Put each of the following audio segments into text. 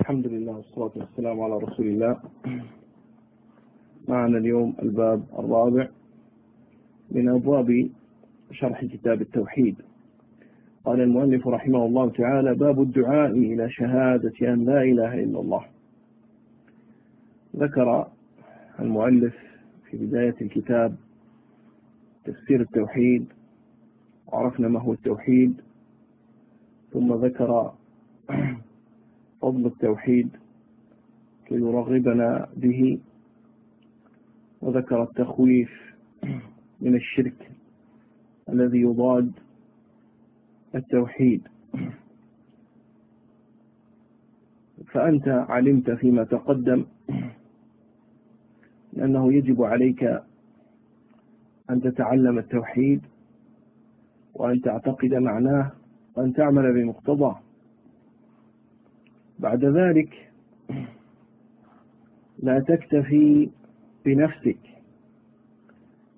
الحمد لله والصلاة والسلام على رسول الله. معنا اليوم الباب الرابع من أبواب شرح كتاب التوحيد. قال المؤلف رحمه الله تعالى باب الدعاء إلى شهادة أن لا إله إلا الله. ذكر المؤلف في بداية الكتاب تفسير التوحيد وعرفنا ما هو التوحيد ثم ذكر فضل التوحيد كي يرغبنا به. وذكر التخويف من الشرك الذي يضاد التوحيد. فأنت علمت فيما تقدم أنه يجب عليك أن تتعلم التوحيد وأن تعتقد معناه وأن تعمل بمقتضاه. بعد ذلك لا تكتفي بنفسك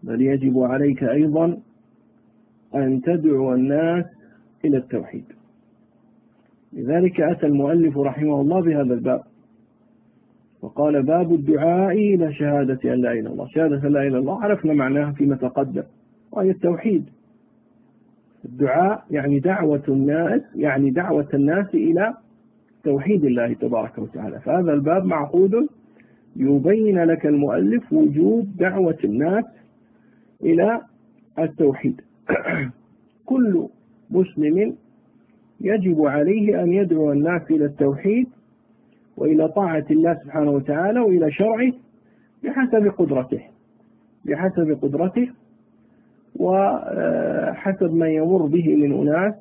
بل يجب عليك أيضا أن تدعو الناس إلى التوحيد. لذلك أتى المؤلف رحمه الله بهذا الباب وقال باب الدعاء إلى شهادة أن لا إله إلا الله. شهادة أن لا إله إلا الله عرفنا معناها فيما تقدم وهي التوحيد. الدعاء يعني دعوة الناس يعني دعوة الناس إلى توحيد الله تبارك وتعالى. فهذا الباب معقود. يبين لك المؤلف وجوب دعوة الناس إلى التوحيد. كل مسلم يجب عليه أن يدعو الناس إلى التوحيد وإلى طاعة الله سبحانه وتعالى وإلى شرعه بحسب قدرته بحسب قدرته وحسب ما يمر به من أناس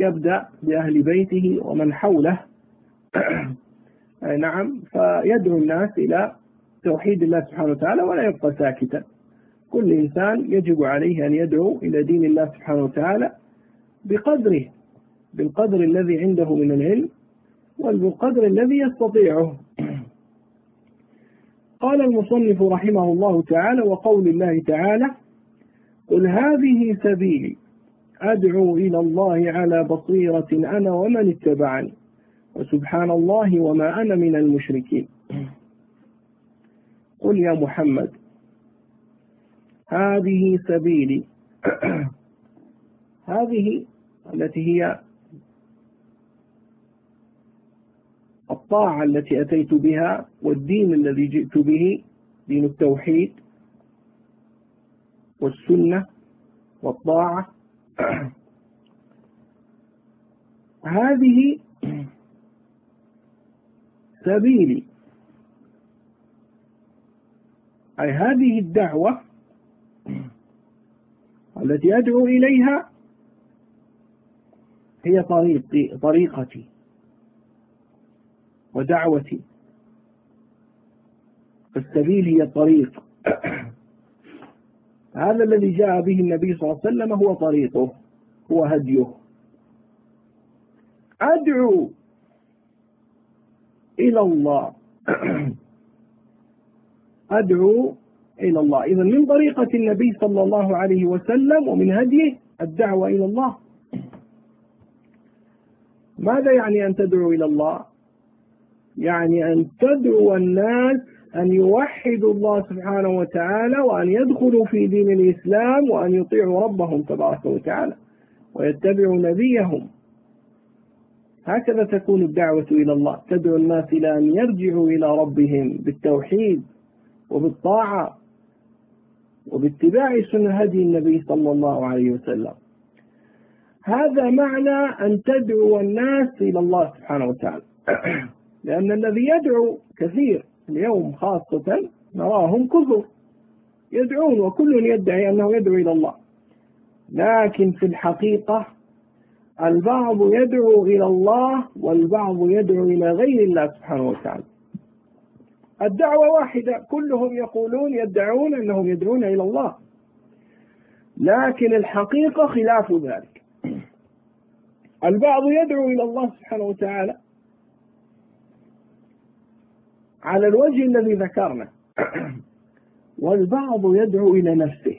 يبدأ بأهل بيته ومن حوله. نعم فيدعو الناس إلى توحيد الله سبحانه وتعالى ولا يبقى ساكتا. كل إنسان يجب عليه أن يدعو إلى دين الله سبحانه وتعالى بقدره بالقدر الذي عنده من العلم والقدر الذي يستطيعه. قال المصنف رحمه الله تعالى وقول الله تعالى قل هذه سبيلي أدعو إلى الله على بصيرة أنا ومن اتبعني وسبحان الله وما أنا من المشركين. قل يا محمد هذه سبيلي هذه التي هي الطاعة التي أتيت بها والدين الذي جئت به دين التوحيد والسنة والطاعة. هذه سبيلي. أي هذه الدعوة التي أدعو إليها هي طريقي طريقتي ودعوتي. فالسبيل هي الطريق. هذا الذي جاء به النبي صلى الله عليه وسلم هو طريقه هو هديه. أدعو إلى الله. أدعو إلى الله. إذا من طريقة النبي صلى الله عليه وسلم ومن هديه الدعوة إلى الله. ماذا يعني أن تدعو إلى الله؟ يعني أن تدعو الناس أن يوحدوا الله سبحانه وتعالى وأن يدخلوا في دين الإسلام وأن يطيعوا ربهم تبارك وتعالى ويتبعوا نبيهم. هكذا تكون الدعوة إلى الله. تدعو الناس إلى أن يرجعوا إلى ربهم بالتوحيد وبالطاعة وباتباع سنة هدي النبي صلى الله عليه وسلم. هذا معنى أن تدعو الناس إلى الله سبحانه وتعالى. لأن الذي يدعو كثير. اليوم خاصة نراهم كثر يدعون وكل يدعي أنه يدعو إلى الله. لكن في الحقيقة البعض يدعو إلى الله والبعض يدعو إلى غير الله سبحانه وتعالى. الدعوة واحدة كلهم يقولون يدعون أنهم يدعون إلى الله. لكن الحقيقة خلاف ذلك. البعض يدعو إلى الله سبحانه وتعالى على الوجه الذي ذكرنا. والبعض يدعو إلى نفسه.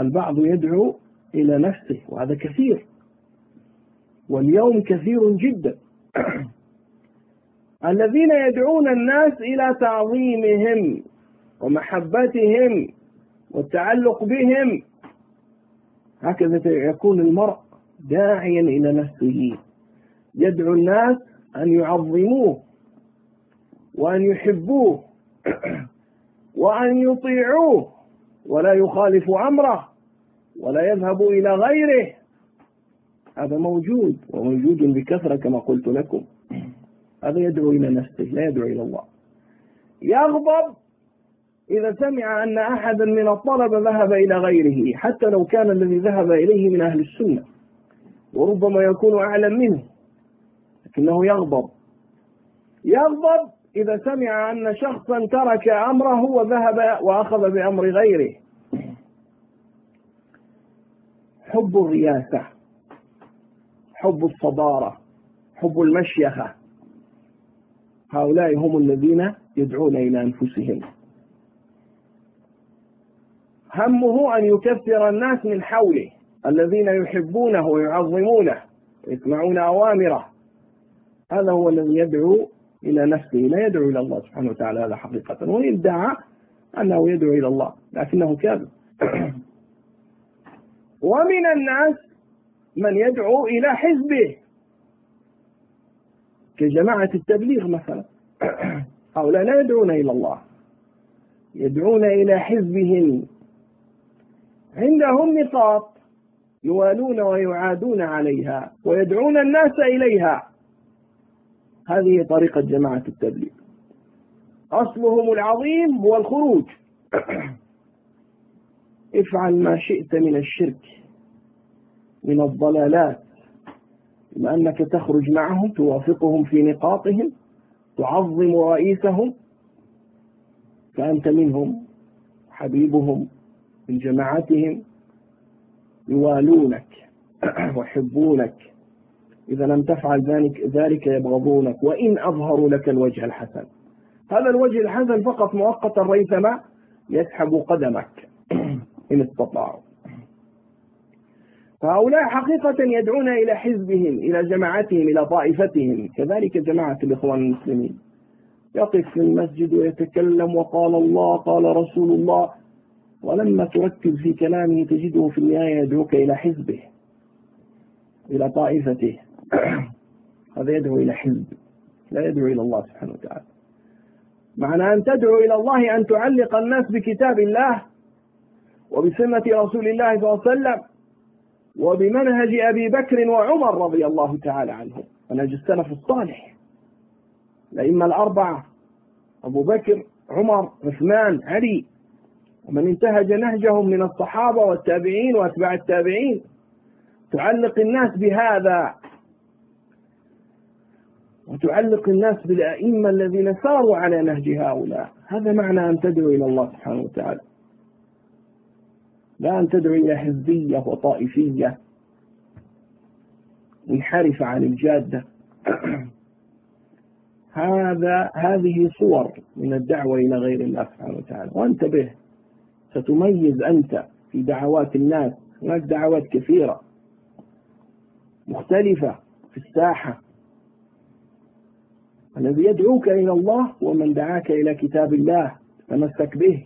البعض يدعو إلى نفسه وهذا كثير. واليوم كثير جدا. الذين يدعون الناس إلى تعظيمهم ومحبتهم والتعلق بهم هكذا يكون المرء داعيا إلى نفسه. يدعو الناس أن يعظموه. وأن يحبوه وأن يطيعوه ولا يخالف أمره ولا يذهب إلى غيره. هذا موجود وموجود بكثرة كما قلت لكم. هذا يدعو إلى نفسه لا يدعو إلى الله. يغضب إذا سمع أن أحدا من الطلبة ذهب إلى غيره حتى لو كان الذي ذهب إليه من أهل السنة وربما يكون أعلم منه لكنه يغضب. يغضب إذا سمع أن شخصا ترك أمره وذهب وأخذ بأمر غيره. حب الرياسة حب الصدارة حب المشيخة. هؤلاء هم الذين يدعون إلى أنفسهم. همه أن يكثر الناس من حوله الذين يحبونه ويعظمونه ويسمعون أوامره. هذا هو الذي يدعو إلى نفسه لا يدعو إلى الله سبحانه وتعالى هذا حقيقة. وإن ادعى أنه يدعو إلى الله لكنه كاذب. ومن الناس من يدعو إلى حزبه. كجماعة التبليغ مثلا. هؤلاء لا يدعون إلى الله. يدعون إلى حزبهم. عندهم نقاط يوالون ويعادون عليها ويدعون الناس إليها. هذه طريقة جماعة التبليغ. أصلهم العظيم هو الخروج. افعل ما شئت من الشرك من الضلالات بما أنك تخرج معهم توافقهم في نقاطهم تعظم رئيسهم فأنت منهم حبيبهم من جماعتهم يوالونك ويحبونك. إذا لم تفعل ذلك ذلك يبغضونك وإن أظهروا لك الوجه الحسن. هذا الوجه الحسن فقط مؤقتا ريثما يسحب قدمك إن استطاعوا. فهؤلاء حقيقة يدعون إلى حزبهم إلى جماعتهم إلى طائفتهم. كذلك جماعة الإخوان المسلمين. يقف في المسجد ويتكلم وقال الله قال رسول الله. ولما تركز في كلامه تجده في النهاية يدعوك إلى حزبه إلى طائفته. هذا يدعو إلى حزب لا يدعو إلى الله سبحانه وتعالى. معنى أن تدعو إلى الله أن تعلق الناس بكتاب الله وبسنة رسول الله صلى الله عليه وسلم وبمنهج أبي بكر وعمر رضي الله تعالى عنهم. منهج السلف الصالح الأئمة الأربعة أبو بكر عمر عثمان علي. ومن انتهج نهجهم من الصحابة والتابعين وأتباع التابعين تعلق الناس بهذا وتعلق الناس بالأئمة الذين ساروا على نهج هؤلاء. هذا معنى أن تدعو إلى الله سبحانه وتعالى. لا أن تدعو إلى حزبية وطائفية منحرفة عن الجادة. هذا هذه صور من الدعوة إلى غير الله سبحانه وتعالى. وانتبه ستميز أنت في دعوات الناس. هناك دعوات كثيرة مختلفة في الساحة. الذي يدعوك إلى الله ومن دعاك إلى كتاب الله تمسك به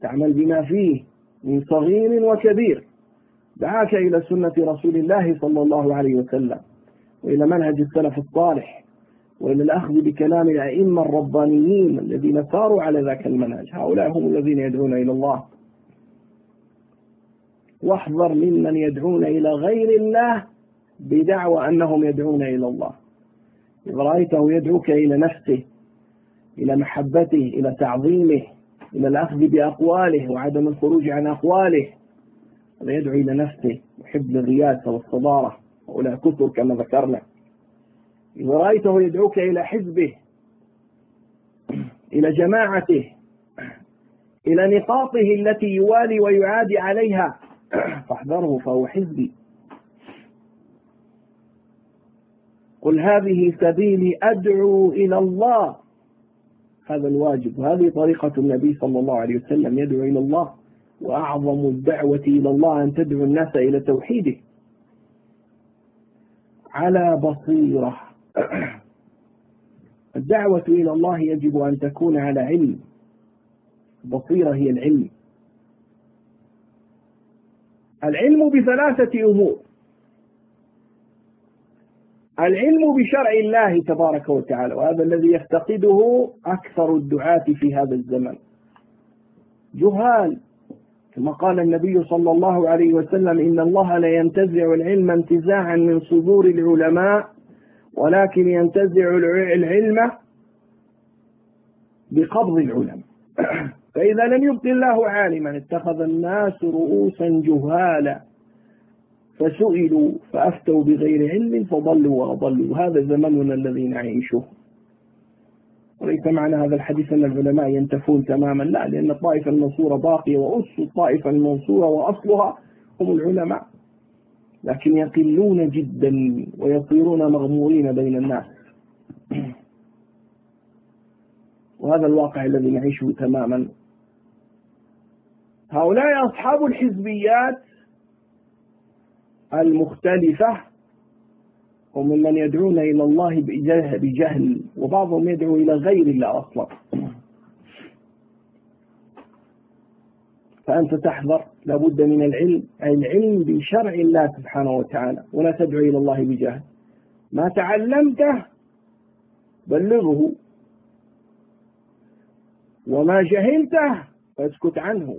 تعمل بما فيه من صغير وكبير. دعاك إلى سنة رسول الله صلى الله عليه وسلم وإلى منهج السلف الصالح وإلى الأخذ بكلام الأئمة الربانيين الذين ساروا على ذاك المنهج. هؤلاء هم الذين يدعون إلى الله. واحذر ممن يدعون إلى غير الله بدعوى أنهم يدعون إلى الله. إذا رأيته يدعوك إلى نفسه إلى محبته إلى تعظيمه إلى الأخذ بأقواله وعدم الخروج عن أقواله. هذا يدعو إلى نفسه يحب للرياسة والصدارة وأولى كثر كما ذكرنا. إذا رأيته يدعوك إلى حزبه إلى جماعته إلى نقاطه التي يوالي ويعادي عليها فاحذره فهو حزبي. قل هذه سبيلي أدعو إلى الله. هذا الواجب. وهذه طريقة النبي صلى الله عليه وسلم يدعو إلى الله وأعظم الدعوة إلى الله أن تدعو الناس إلى توحيده. على بصيرة. الدعوة إلى الله يجب أن تكون على علم. بصيرة هي العلم. العلم بثلاثة أمور. العلم بشرع الله تبارك وتعالى وهذا الذي يفتقده أكثر الدعاة في هذا الزمن. جهال كما قال النبي صلى الله عليه وسلم إن الله لا ينتزع العلم انتزاعا من صدور العلماء ولكن ينتزع العلم بقبض العلماء. فإذا لم يبق الله عالما اتخذ الناس رؤوسا جهالا. فسئلوا فأفتوا بغير علم فضلوا وأضلوا. هذا زمننا الذي نعيشه. وليس معنى هذا الحديث أن العلماء ينتفون تماما. لا لأن الطائفة المنصورة باقية وأس الطائفة المنصورة وأصلها هم العلماء. لكن يقلون جدا ويصيرون مغمورين بين الناس. وهذا الواقع الذي نعيشه تماما. هؤلاء أصحاب الحزبيات المختلفة وممن يدعون إلى الله بجهل وبعضهم يدعو إلى غير الله أصلا. فأنت تحذر لابد من العلم. العلم بشرع الله سبحانه وتعالى ولا تدعو إلى الله بجهل. ما تعلمته بلغه وما جهلته فاسكت عنه.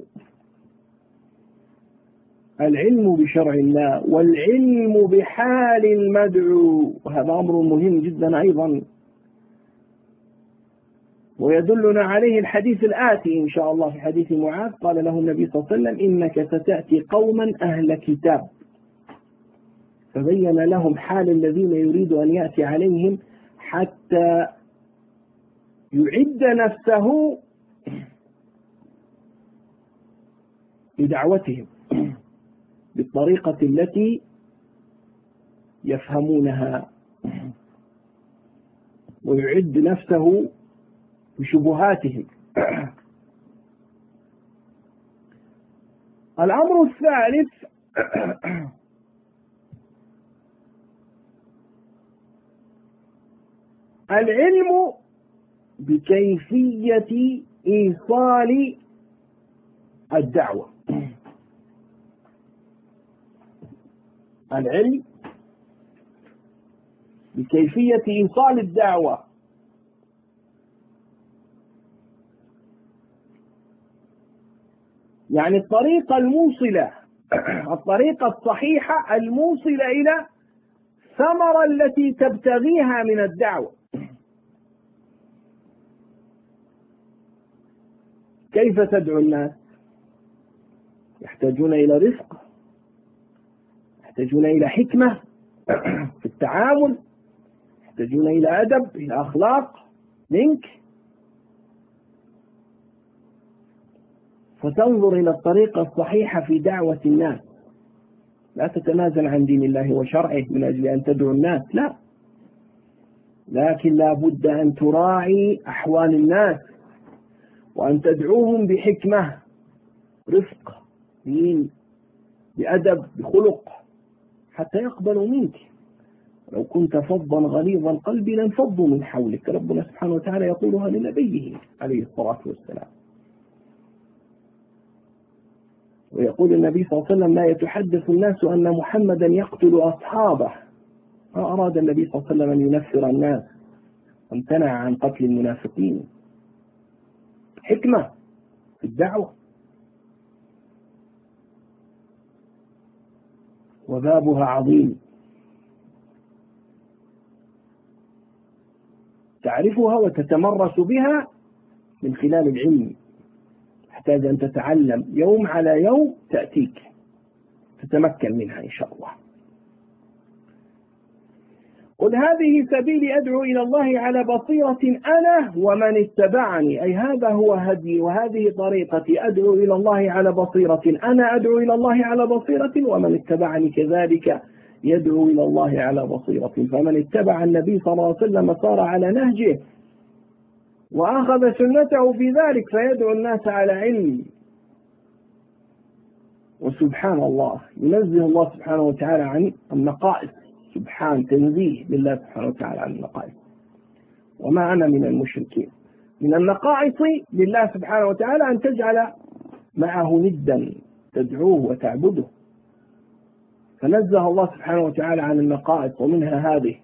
العلم بشرع الله والعلم بحال المدعو. وهذا أمر مهم جدا أيضا. ويدلنا عليه الحديث الآتي إن شاء الله في حديث معاذ. قال له النبي صلى الله عليه وسلم إنك ستأتي قوما أهل كتاب. فبين لهم حال الذين يريد أن يأتي عليهم حتى يعد نفسه لدعوتهم. بالطريقة التي يفهمونها. ويعد نفسه بشبهاتهم. الأمر الثالث العلم بكيفية إيصال الدعوة. العلم بكيفية إيصال الدعوة. يعني الطريقة الموصلة الطريقة الصحيحة الموصلة إلى الثمرة التي تبتغيها من الدعوة. كيف تدعو الناس؟ يحتاجون إلى رزق يحتاجون إلى حكمة في التعامل يحتاجون إلى أدب إلى أخلاق منك. فتنظر إلى الطريقة الصحيحة في دعوة الناس. لا تتنازل عن دين الله وشرعه من أجل أن تدعو الناس لا. لكن لا بد أن تراعي أحوال الناس وأن تدعوهم بحكمة رفق دين بأدب بخلق. حتى يقبلوا منك. لو كنت فظا غليظ القلب لانفضوا من حولك. ربنا سبحانه وتعالى يقولها لنبيه عليه الصلاة والسلام. ويقول النبي صلى الله عليه وسلم لا يتحدث الناس أن محمدا يقتل أصحابه. ما أراد النبي صلى الله عليه وسلم أن ينفر الناس. وامتنع عن قتل المنافقين. حكمة في الدعوة. وبابها عظيم. تعرفها وتتمرس بها من خلال العلم تحتاج أن تتعلم. يوم على يوم تأتيك تتمكن منها إن شاء الله. قل هذه سبيلي أدعو إلى الله على بصيرة أنا ومن اتبعني. أي هذا هو هدي وهذه طريقتي. أدعو إلى الله على بصيرة أنا. أدعو إلى الله على بصيرة ومن اتبعني كذلك يدعو إلى الله على بصيرة. فمن اتبع النبي صلى الله عليه وسلم صار على نهجه وأخذ سنته في ذلك فيدعو الناس على علم. وسبحان الله ينزه الله سبحانه وتعالى عن النقائص. سبحان تنزيه لله سبحانه وتعالى عن النقائص وما أنا من المشركين. من النقائص لله سبحانه وتعالى أن تجعل معه ندا تدعوه وتعبده. فنزه الله سبحانه وتعالى عن النقائص ومنها هذه.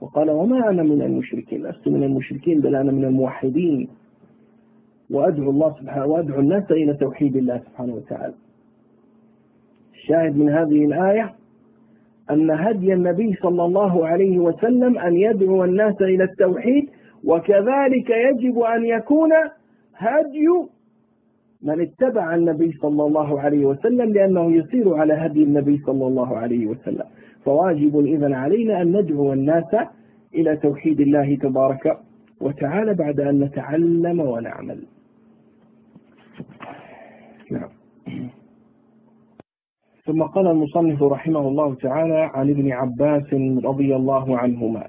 وقال وما أنا من المشركين. لست من المشركين بل أنا من الموحدين. وأدعو الله سبحانه وأدعو الناس إلى توحيد الله سبحانه وتعالى. الشاهد من هذه الآية أن هدي النبي صلى الله عليه وسلم أن يدعو الناس إلى التوحيد وكذلك يجب أن يكون هدي من اتبع النبي صلى الله عليه وسلم لأنه يسير على هدي النبي صلى الله عليه وسلم. فواجب إذا علينا أن ندعو الناس إلى توحيد الله تبارك وتعالى بعد أن نتعلم ونعمل. نعم. ثم قال المصنف رحمه الله تعالى عن ابن عباس رضي الله عنهما.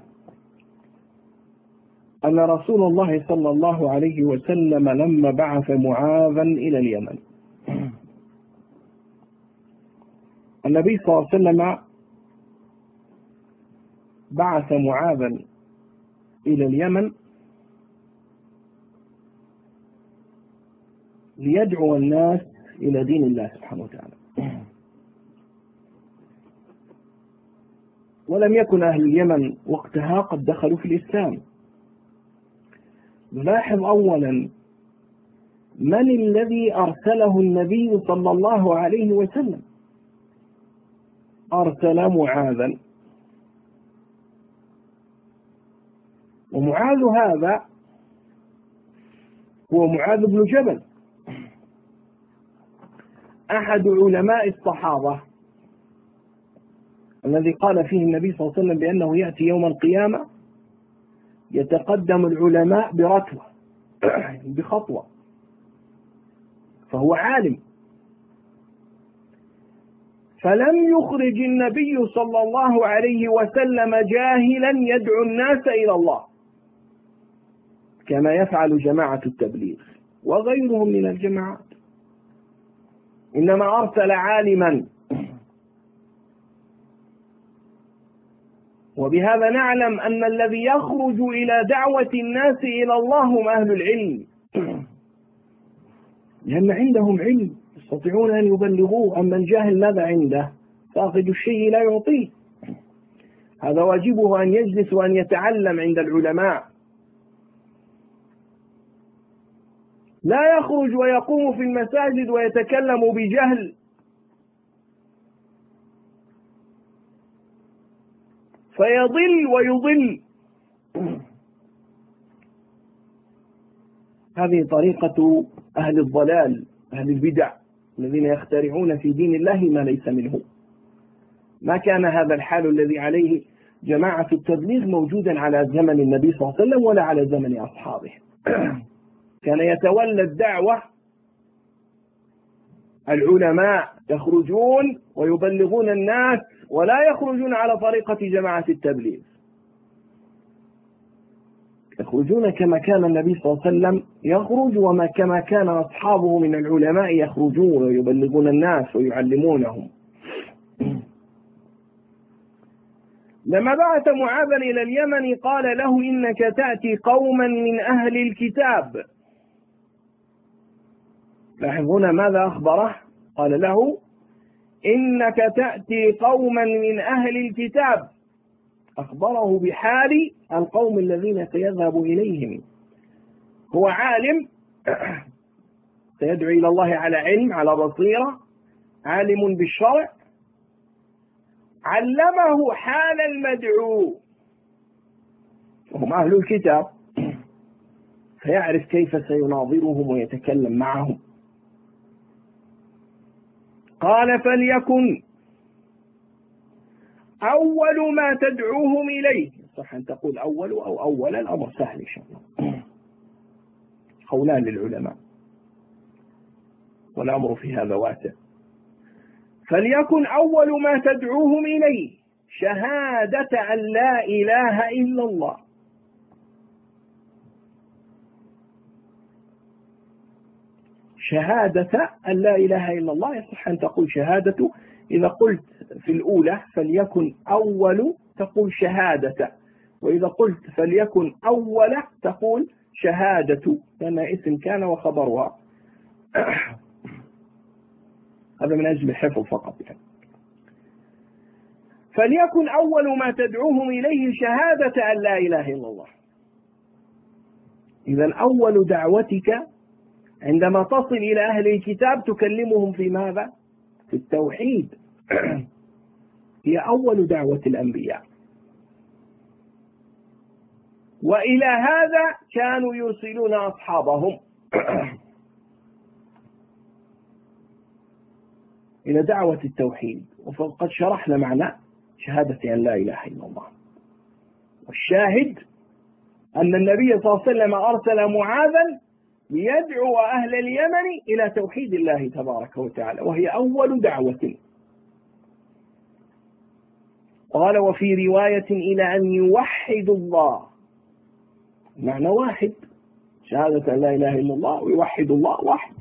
أن رسول الله صلى الله عليه وسلم لما بعث معاذا إلى اليمن. النبي صلى الله عليه وسلم بعث معاذا إلى اليمن ليدعو الناس إلى دين الله سبحانه وتعالى. ولم يكن أهل اليمن وقتها قد دخلوا في الإسلام. نلاحظ أولا من الذي أرسله النبي صلى الله عليه وسلم؟ أرسل معاذا. ومعاذ هذا هو معاذ بن جبل أحد علماء الصحابة. الذي قال فيه النبي صلى الله عليه وسلم بأنه يأتي يوم القيامة يتقدم العلماء برتوة بخطوة. فهو عالم. فلم يخرج النبي صلى الله عليه وسلم جاهلا يدعو الناس إلى الله كما يفعل جماعة التبليغ وغيرهم من الجماعات. إنما أرسل عالما وبهذا نعلم أن الذي يخرج إلى دعوة الناس إلى الله هم أهل العلم. لأن عندهم علم يستطيعون أن يبلغوه. أما الجاهل ماذا عنده؟ فاقد الشيء لا يعطيه. هذا واجبه أن يجلس وأن يتعلم عند العلماء. لا يخرج ويقوم في المساجد ويتكلم بجهل. فيضل ويضل. هذه طريقة أهل الضلال أهل البدع الذين يخترعون في دين الله ما ليس منه. ما كان هذا الحال الذي عليه جماعة التبليغ موجودا على زمن النبي صلى الله عليه وسلم ولا على زمن أصحابه. كان يتولى الدعوة العلماء يخرجون ويبلغون الناس ولا يخرجون على طريقة جماعة التبليغ. يخرجون كما كان النبي صلى الله عليه وسلم يخرج وما كما كان أصحابه من العلماء يخرجون ويبلغون الناس ويعلمونهم. لما بعث معاذا إلى اليمن قال له إنك تأتي قوما من أهل الكتاب. لاحظون ماذا أخبره؟ قال له إنك تأتي قوما من أهل الكتاب. أخبره بحال القوم الذين سيذهب إليهم. هو عالم سيدعو إلى الله على علم على بصيرة عالم بالشرع. علمه حال المدعو. وهم أهل الكتاب. فيعرف كيف سيناظرهم ويتكلم معهم. قال فليكن. أول ما تدعوهم إليه. صح أن تقول أول أو أولا الأمر سهل إن شاء الله. قولان للعلماء. والأمر في هذا واسع. فليكن أول ما تدعوهم إليه. شهادة أن لا إله إلا الله. شهادة أن لا إله إلا الله يصح أن تقول شهادة. إذا قلت في الأولى فليكن أول تقول شهادة وإذا قلت فليكن أول تقول شهادة لأن اسم كان وخبرها. هذا من أجل الحفظ فقط. يعني. فليكن أول ما تدعوهم إليه شهادة أن لا إله إلا الله. إذا أول دعوتك عندما تصل إلى أهل الكتاب تكلمهم في ماذا؟ في التوحيد. هي أول دعوة الأنبياء. وإلى هذا كانوا يرسلون أصحابهم. إلى دعوة التوحيد. وقد شرحنا معنى شهادة أن لا إله إلا الله. والشاهد أن النبي صلى الله عليه وسلم أرسل معاذا ليدعو أهل اليمن إلى توحيد الله تبارك وتعالى وهي أول دعوة. قال وفي رواية إلى أن يوحدوا الله. معنى واحد. شهادة لا إله إلا الله ويوحد الله واحد.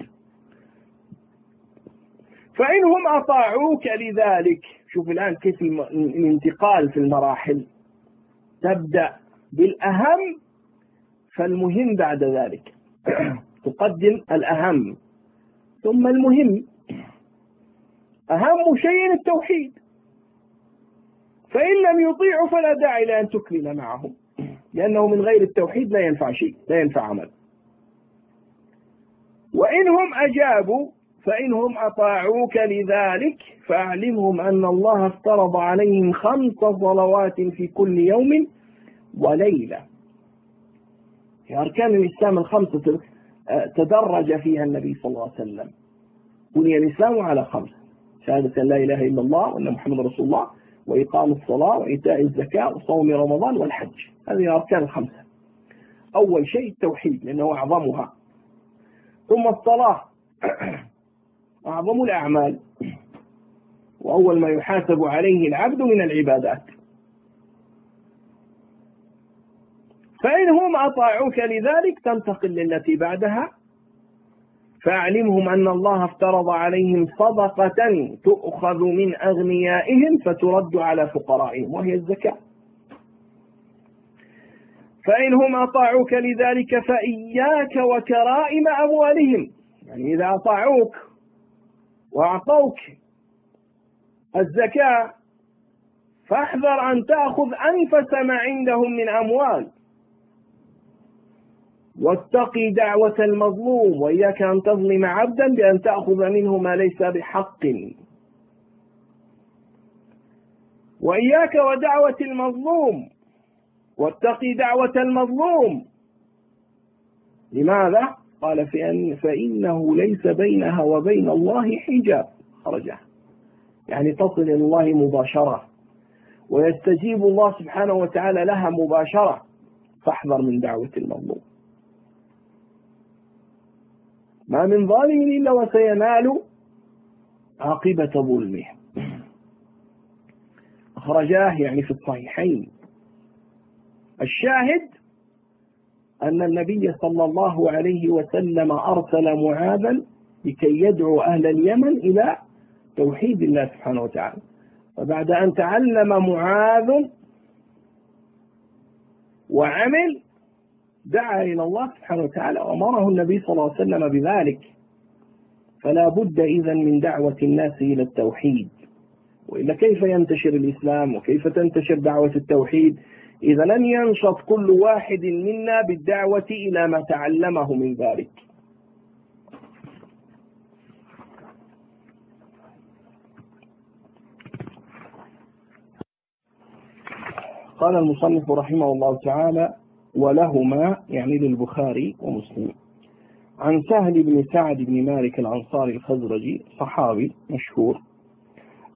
فإنهم أطاعوك لذلك. شوف الآن كيف الانتقال في المراحل. تبدأ بالأهم فالمهم بعد ذلك. تقدم الأهم. ثم المهم أهم شيء التوحيد. فإن لم يطيعوا فلا داعي لأن تكمل معهم. لأنه من غير التوحيد لا ينفع شيء لا ينفع عمل. وإنهم أجابوا فإنهم أطاعوك لذلك فأعلمهم أن الله افترض عليهم خمس صلوات في كل يوم وليلة. في أركان الإسلام الخمسة تدرج فيها النبي صلى الله عليه وسلم. بني الإسلام على خمس شهادة لا إله إلا الله وأن محمد رسول الله وإقام الصلاة وإيتاء الزكاة وصوم رمضان والحج. هذه الأركان الخمسة. أول شيء التوحيد لأنه أعظمها. ثم الصلاة. أعظم الأعمال. وأول ما يحاسب عليه العبد من العبادات. فإن هم أطاعوك لذلك تنتقل للتي بعدها. فأعلمهم أن الله افترض عليهم صدقة تؤخذ من أغنيائهم فترد على فقرائهم وهي الزكاة. فإن هم أطاعوك لذلك فإياك وكرائم أموالهم. يعني إذا أطاعوك وأعطوك الزكاة فاحذر أن تأخذ أنفس ما عندهم من أموال. واتقي دعوة المظلوم وإياك أن تظلم عبدا بأن تأخذ منه ما ليس بحق. وإياك ودعوة المظلوم واتقي دعوة المظلوم. لماذا؟ قال فإن فإنه ليس بينها وبين الله حجاب. خرجها يعني تصل إلى الله مباشرة. ويستجيب الله سبحانه وتعالى لها مباشرة. فاحذر من دعوة المظلوم. ما من ظالم إلا وسينال عاقبة ظلمه. أخرجاه يعني في الصحيحين. الشاهد أن النبي صلى الله عليه وسلم أرسل معاذا لكي يدعو أهل اليمن إلى توحيد الله سبحانه وتعالى. فبعد أن تعلم معاذ وعمل دعا إلى الله سبحانه وتعالى وأمره النبي صلى الله عليه وسلم بذلك. فلا بد إذا من دعوة الناس إلى التوحيد. وإلا كيف ينتشر الإسلام وكيف تنتشر دعوة التوحيد؟ إذا لن ينشط كل واحد منا بالدعوة إلى ما تعلمه من ذلك. قال المصنف رحمه الله تعالى ولهما يعني للبخاري ومسلم. عن سهل بن سعد بن مالك الأنصاري الخزرجي صحابي مشهور.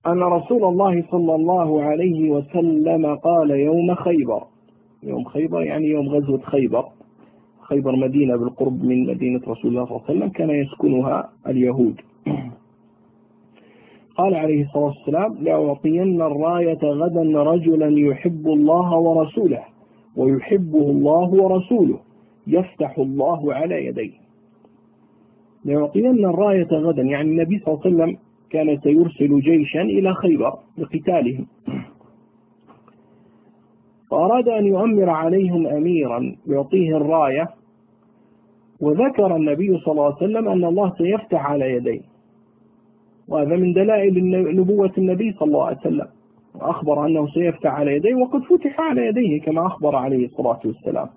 أن رسول الله صلى الله عليه وسلم قال يوم خيبر. يوم خيبر يعني يوم غزوة خيبر. خيبر مدينة بالقرب من مدينة رسول الله صلى الله عليه وسلم كان يسكنها اليهود. قال عليه الصلاة والسلام لأعطين الراية غدا رجلا يحب الله ورسوله. ويحبه الله ورسوله يفتح الله على يديه. ليعطين الراية غدا يعني النبي صلى الله عليه وسلم كان سيرسل جيشا إلى خيبر لقتالهم. فأراد أن يؤمر عليهم أميرا يعطيه الراية وذكر النبي صلى الله عليه وسلم أن الله سيفتح على يديه. وهذا من دلائل نبوة النبي صلى الله عليه وسلم. وأخبر أنه سيفتح على يديه وقد فتح على يديه كما أخبر عليه الصلاة والسلام.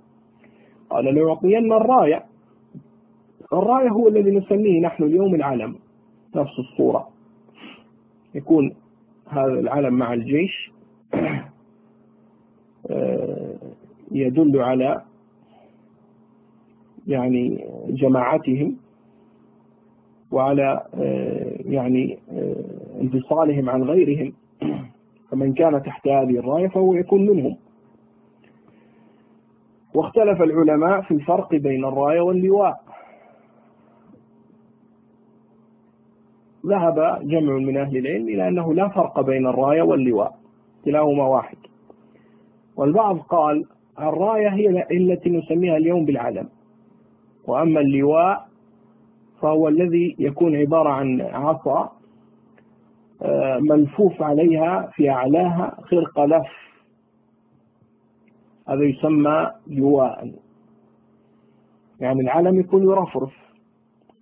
قال ليعطين الراية. الراية هو الذي نسميه نحن اليوم العلم نفس الصورة. يكون هذا العلم مع الجيش آه، يدل على يعني جماعتهم وعلى آه، يعني آه، انفصالهم عن غيرهم. فمن كان تحت هذه الراية فهو يكون منهم. واختلف العلماء في الفرق بين الراية واللواء. ذهب جمع من أهل العلم إلى أنه لا فرق بين الراية واللواء كلاهما واحد. والبعض قال الراية هي التي نسميها اليوم بالعلم وأما اللواء فهو الذي يكون عبارة عن عصا ملفوف عليها في أعلاها خرق لف هذا يسمى لواء. يعني العلم يكون يرفرف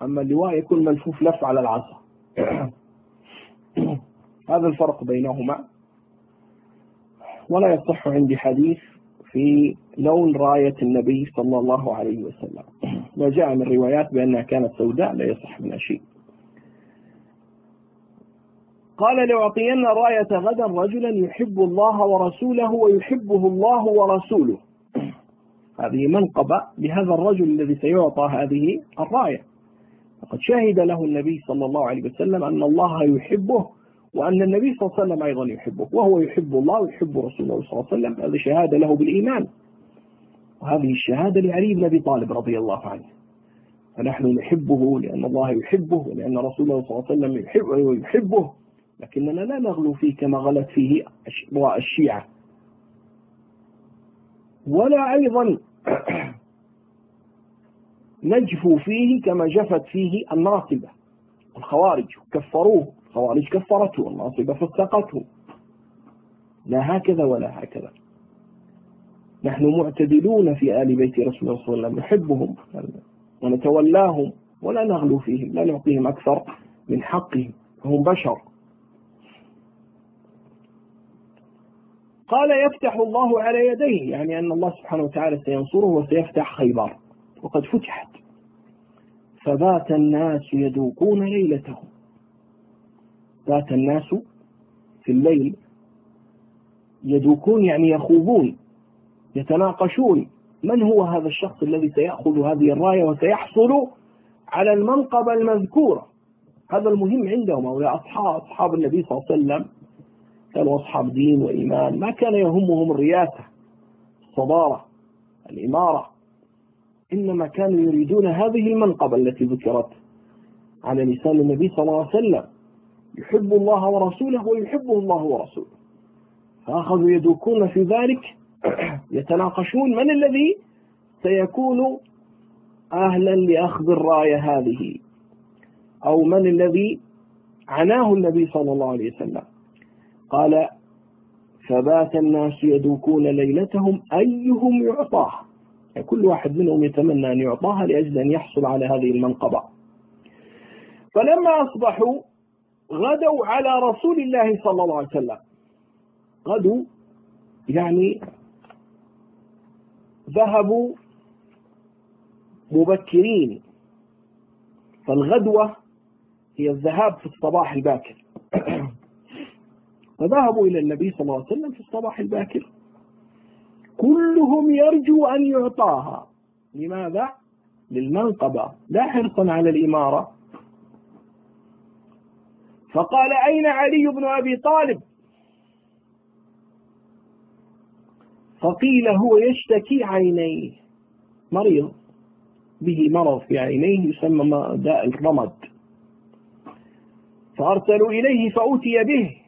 أما اللواء يكون ملفوف لف على العصا. هذا الفرق بينهما. ولا يصح عندي حديث في لون راية النبي صلى الله عليه وسلم. وجاء من روايات بأنها كانت سوداء لا يصح منها شيء. قال لأعطين رأية غدا رجلا يحب الله ورسوله ويحبه الله ورسوله. هذه منقبة لهذا الرجل الذي سيعطى هذه الرأية. وقد شهد له النبي صلى الله عليه وسلم أن الله يحبه وأن النبي صلى الله عليه وسلم أيضا يحبه وهو يحب الله ويحب رسوله صلى الله عليه وسلم. هذه شهادة له بالإيمان. وهذه الشهادة لعلي بن أبي طالب رضي الله عنه. فنحن نحبه لأن الله يحبه ولأن رسوله صلى الله عليه وسلم يحبه. لكننا لا نغلو فيه كما غلت فيه الشيعة. ولا أيضا نجفو فيه كما جفت فيه الناصبة. الخوارج كفروه الخوارج كفرته الناصبة فسقته لا هكذا ولا هكذا. نحن معتدلون في آل بيت رسول الله صلى الله عليه وسلم. نحبهم ونتولاهم ولا نغلو فيهم لا نعطيهم أكثر من حقهم. هم بشر. قال يفتح الله على يديه يعني أن الله سبحانه وتعالى سينصره وسيفتح خيبر. وقد فتحت. فبات الناس يذوقون ليلتهم بات الناس في الليل يذوقون يعني يخوضون يتناقشون. من هو هذا الشخص الذي سيأخذ هذه الراية وسيحصل على المنقبة المذكورة؟ هذا المهم عندهم هؤلاء أصحاب أصحاب النبي صلى الله عليه وسلم. كانوا أصحاب دين وإيمان. ما كان يهمهم الرياسة الصدارة الإمارة. إنما كانوا يريدون هذه المنقبة التي ذكرت على لسان النبي صلى الله عليه وسلم. يحب الله ورسوله ويحبه الله ورسوله. فأخذوا يدوكون في ذلك. يتناقشون من الذي سيكون أهلا لأخذ الراية هذه أو من الذي عناه النبي صلى الله عليه وسلم. قال فبات الناس يدوكون ليلتهم أيهم يعطاه. يعني كل واحد منهم يتمنى أن يعطاها لأجل أن يحصل على هذه المنقبة. فلما أصبحوا غدوا على رسول الله صلى الله عليه وسلم. غدوا يعني ذهبوا مبكرين. فالغدوة هي الذهاب في الصباح الباكر. فذهبوا إلى النبي صلى الله عليه وسلم في الصباح الباكر. كلهم يرجو أن يعطاها. لماذا؟ للمنقبة. لا حرصا على الإمارة. فقال أين علي بن أبي طالب؟ فقيل هو يشتكي عينيه. مريض. به مرض في عينيه يسمى داء الرمد. فأرسلوا إليه فأتي به.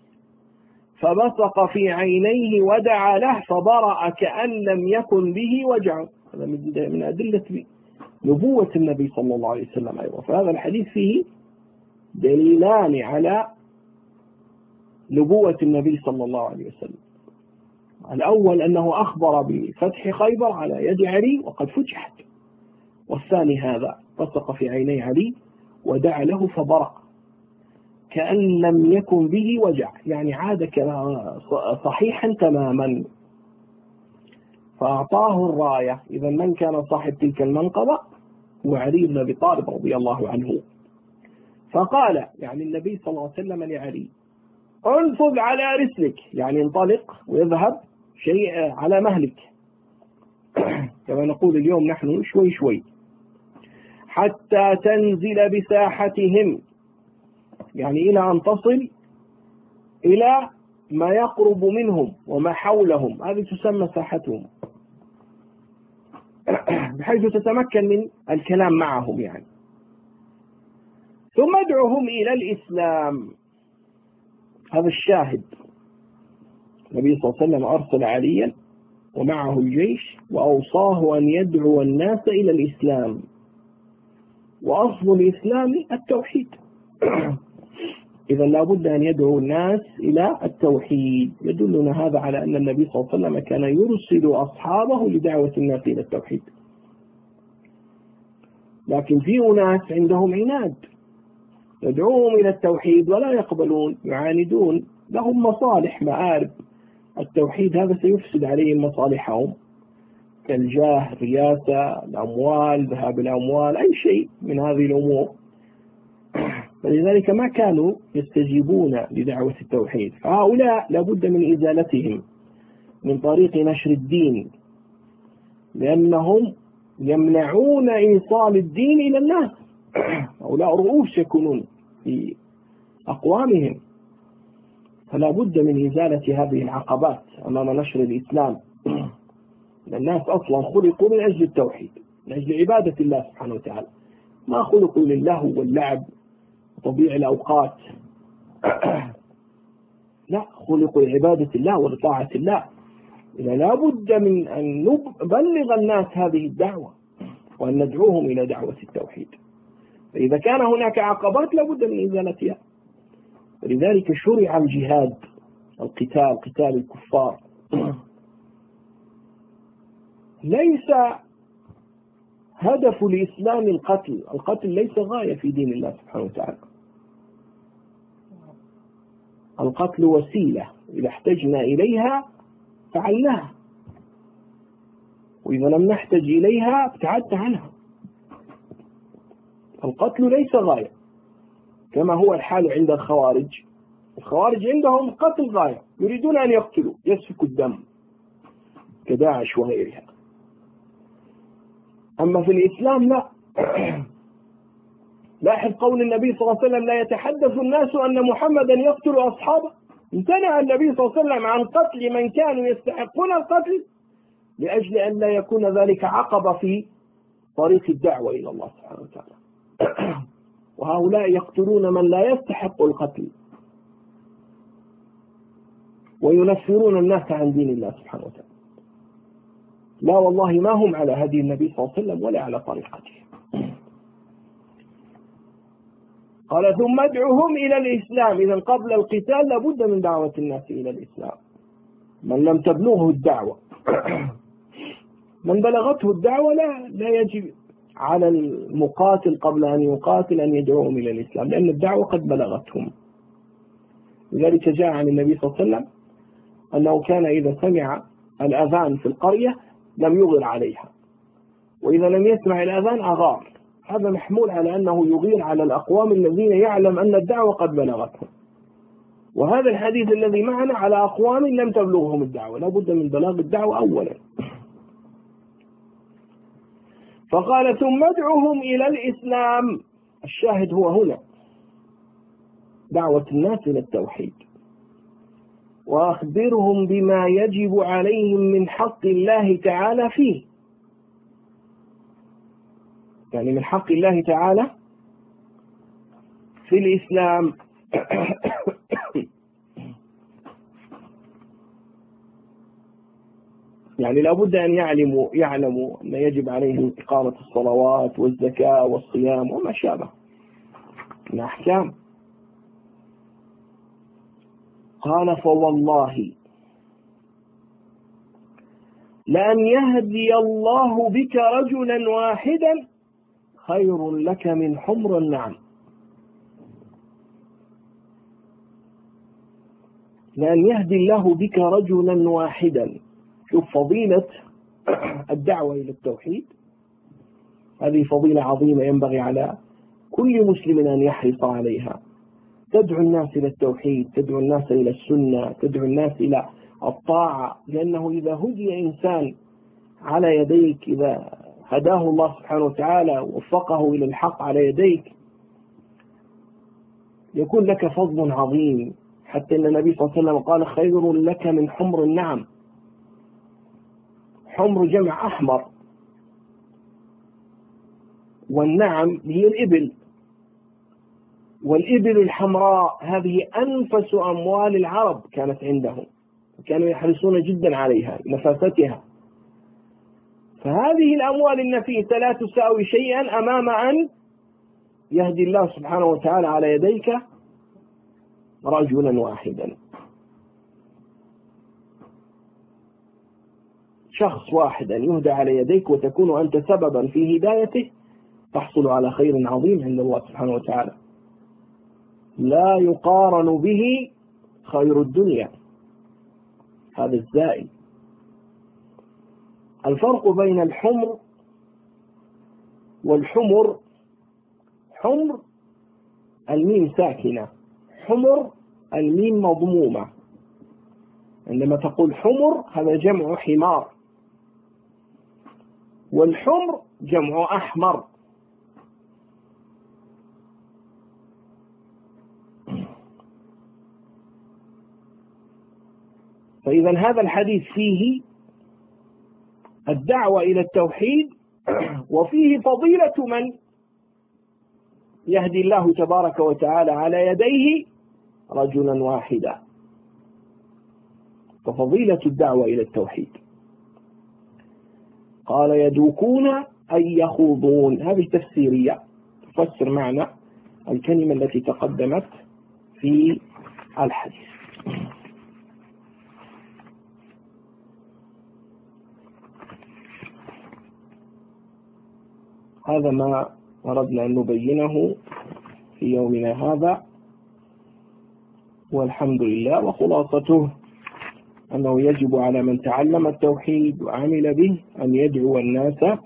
فبصق في عينيه ودعا له فبرأ كأن لم يكن به وجع. هذا من أدلة نبوة النبي صلى الله عليه وسلم أيضا. فهذا الحديث فيه دليلان على نبوة النبي صلى الله عليه وسلم. الأول أنه أخبر بفتح خيبر على يد علي وقد فتحت. والثاني هذا بصق في عيني علي ودعا له فبرأ. كأن لم يكن به وجع. يعني عاد صحيحا تماما. فأعطاه الراية. إذا من كان صاحب تلك المنقبة؟ هو علي بن أبي طالب رضي الله عنه. فقال يعني النبي صلى الله عليه وسلم لعلي انفذ على رسلك. يعني انطلق ويذهب شيء على مهلك. كما نقول اليوم نحن شوي شوي. حتى تنزل بساحتهم. يعني إلى أن تصل إلى ما يقرب منهم وما حولهم. هذه تسمى ساحتهم. بحيث تتمكن من الكلام معهم يعني. ثم ادعهم إلى الإسلام. هذا الشاهد. النبي صلى الله عليه وسلم أرسل عليا ومعه الجيش وأوصاه أن يدعو الناس إلى الإسلام. وأصل الإسلام التوحيد. إذا لابد أن يدعو الناس إلى التوحيد. يدلنا هذا على أن النبي صلى الله عليه وسلم كان يرسل أصحابه لدعوة الناس إلى التوحيد. لكن في أناس عندهم عناد. يدعوهم إلى التوحيد ولا يقبلون يعاندون. لهم مصالح مآرب التوحيد هذا سيفسد عليهم مصالحهم. كالجاه الرياسة الأموال ذهاب الأموال أي شيء من هذه الأمور. فلذلك ما كانوا يستجيبون لدعوة التوحيد. فهؤلاء لابد من إزالتهم من طريق نشر الدين لأنهم يمنعون إيصال الدين إلى الناس. هؤلاء رؤوس يكونون في أقوامهم. فلا بد من إزالة هذه العقبات أمام نشر الإسلام. الناس أصلا خلقوا من أجل التوحيد من أجل عبادة الله سبحانه وتعالى. ما خلقوا للهو واللعب وتضييع الأوقات. لا خلقوا لعبادة الله ولطاعة الله. إذا لا بد من أن نبلغ الناس هذه الدعوة وأن ندعوهم إلى دعوة التوحيد. فإذا كان هناك عقبات لابد من إزالتها. ولذلك شرع الجهاد القتال قتال الكفار. ليس هدف الإسلام القتل. القتل ليس غاية في دين الله سبحانه وتعالى. القتل وسيلة. إذا احتجنا إليها فعلناها. وإذا لم نحتج إليها ابتعدت عنها. القتل ليس غاية كما هو الحال عند الخوارج. الخوارج عندهم قتل غاية يريدون أن يقتلوا يسفكوا الدم كداعش وغيرها. أما في الإسلام لا. لاحظ قول النبي صلى الله عليه وسلم لا يتحدث الناس أن محمدا يقتل أصحابه. امتنع النبي صلى الله عليه وسلم عن قتل من كانوا يستحقون القتل لأجل أن لا يكون ذلك عقبة في طريق الدعوة إلى الله سبحانه وتعالى. وهؤلاء يقتلون من لا يستحق القتل. وينفرون الناس عن دين الله سبحانه وتعالى. لا والله ما هم على هدي النبي صلى الله عليه وسلم ولا على طريقته. قال ثم ادعوهم إلى الإسلام. إذا قبل القتال لابد من دعوة الناس إلى الإسلام. من لم تبلغه الدعوة. من بلغته الدعوة لا لا يجب على المقاتل قبل أن يقاتل أن يدعوهم إلى الإسلام لأن الدعوة قد بلغتهم. لذلك جاء عن النبي صلى الله عليه وسلم أنه كان إذا سمع الأذان في القرية لم يغر عليها. وإذا لم يسمع الأذان أغار. هذا محمول على أنه يغير على الأقوام الذين يعلم أن الدعوة قد بلغتهم. وهذا الحديث الذي معنا على أقوام لم تبلغهم الدعوة. لا بد من بلاغ الدعوة أولا. فقال ثم ادعهم إلى الإسلام. الشاهد هو هنا. دعوة الناس إلى التوحيد. وأخبرهم بما يجب عليهم من حق الله تعالى فيه. يعني من حق الله تعالى في الإسلام. يعني لابد أن يعلموا يعلموا أن يجب عليهم إقامة الصلوات والزكاة والصيام وما شابه من أحكام. قال فوالله لأن يهدي الله بك رجلا واحدا خير لك من حمر النعم. لأن يهدي الله بك رجلا واحدا. شوف فضيلة الدعوة إلى التوحيد. هذه فضيلة عظيمة ينبغي على كل مسلم أن يحرص عليها. تدعو الناس إلى التوحيد تدعو الناس إلى السنة تدعو الناس إلى الطاعة. لأنه إذا هدي إنسان على يديك إذا هداه الله سبحانه وتعالى ووفقه إلى الحق على يديك. يكون لك فضل عظيم. حتى إن النبي صلى الله عليه وسلم قال خير لك من حمر النعم. حمر جمع أحمر. والنعم هي الإبل. والإبل الحمراء هذه أنفس أموال العرب كانت عندهم. كانوا يحرصون جدا عليها نفاستها. فهذه الأموال النفيسه لا تساوي شيئا أمام أن يهدي الله سبحانه وتعالى على يديك رجلا واحدا. شخص واحدا يهدى على يديك وتكون أنت سببا في هدايته تحصل على خير عظيم عند الله سبحانه وتعالى. لا يقارن به خير الدنيا. هذا الزائد الفرق بين الحمر والحمر حمر الميم ساكنة حمر الميم مضمومة. عندما تقول حمر هذا جمع حمار والحمر جمع أحمر. فإذا هذا الحديث فيه الدعوة إلى التوحيد وفيه فضيلة من يهدي الله تبارك وتعالى على يديه رجلا واحدا. ففضيلة الدعوة إلى التوحيد. قال يدوكون أي يخوضون. هذه تفسيرية تفسر معنى الكلمة التي تقدمت في الحديث. هذا ما أردنا أن نبينه في يومنا هذا. والحمد لله وخلاصته أنه يجب على من تعلم التوحيد وعمل به أن يدعو الناس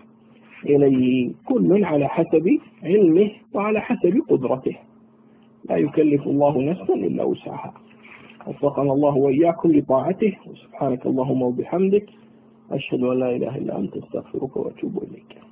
إليه كل على حسب علمه وعلى حسب قدرته. لا يكلف الله نفسا إلا وسعها. وفقنا الله وإياكم لطاعته. وسبحانك اللهم وبحمدك أشهد أن لا إله إلا أنت أستغفرك وأتوب إليك.